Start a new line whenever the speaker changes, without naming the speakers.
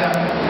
Canada.